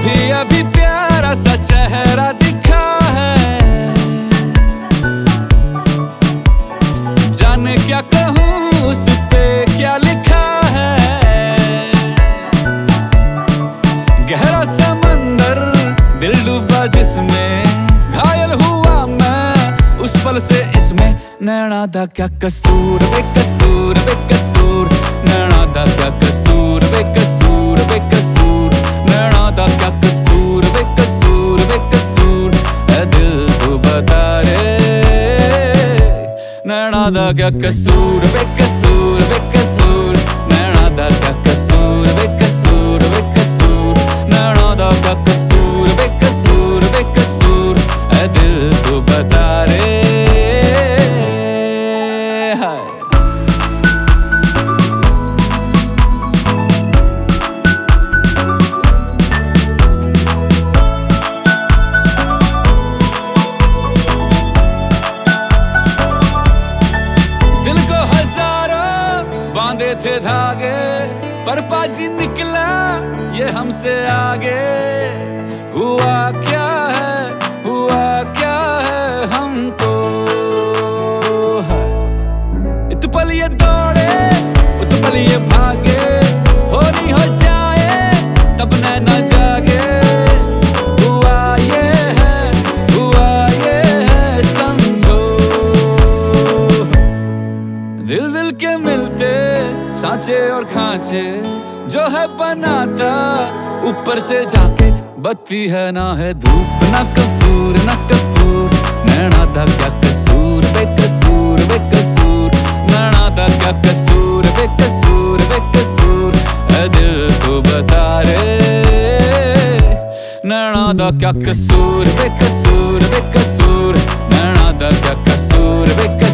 अभी अभी प्यारा सा चेहरा दिखा है। जाने क्या कहूँ उस पे क्या लिखा है। गहरा समंदर, दिल डूबा जिसमें, घायल हुआ मैं, उस पल से इसमें, नैना दा क्या कसूर बे कसूर बे कसूर नैना दा क्या कसूर। तू बता रे नैना दा क्या कसूर बेकसूर थे धागे पर पाजी निकला ये हमसे आगे। हुआ साचे और खांचे जो है बनाता, ऊपर से जाके बत्ती है ना है धूप, ना कसूर ना कसूर। नैना था क्या कसूर, बे कसूर बे कसूर। नैना था क्या कसूर, बे कसूर बे कसूर। है दिल तो बता रे। नैना था क्या कसूर, बे कसूर बे कसूर। नैना था क्या कसूर, बे कसूर।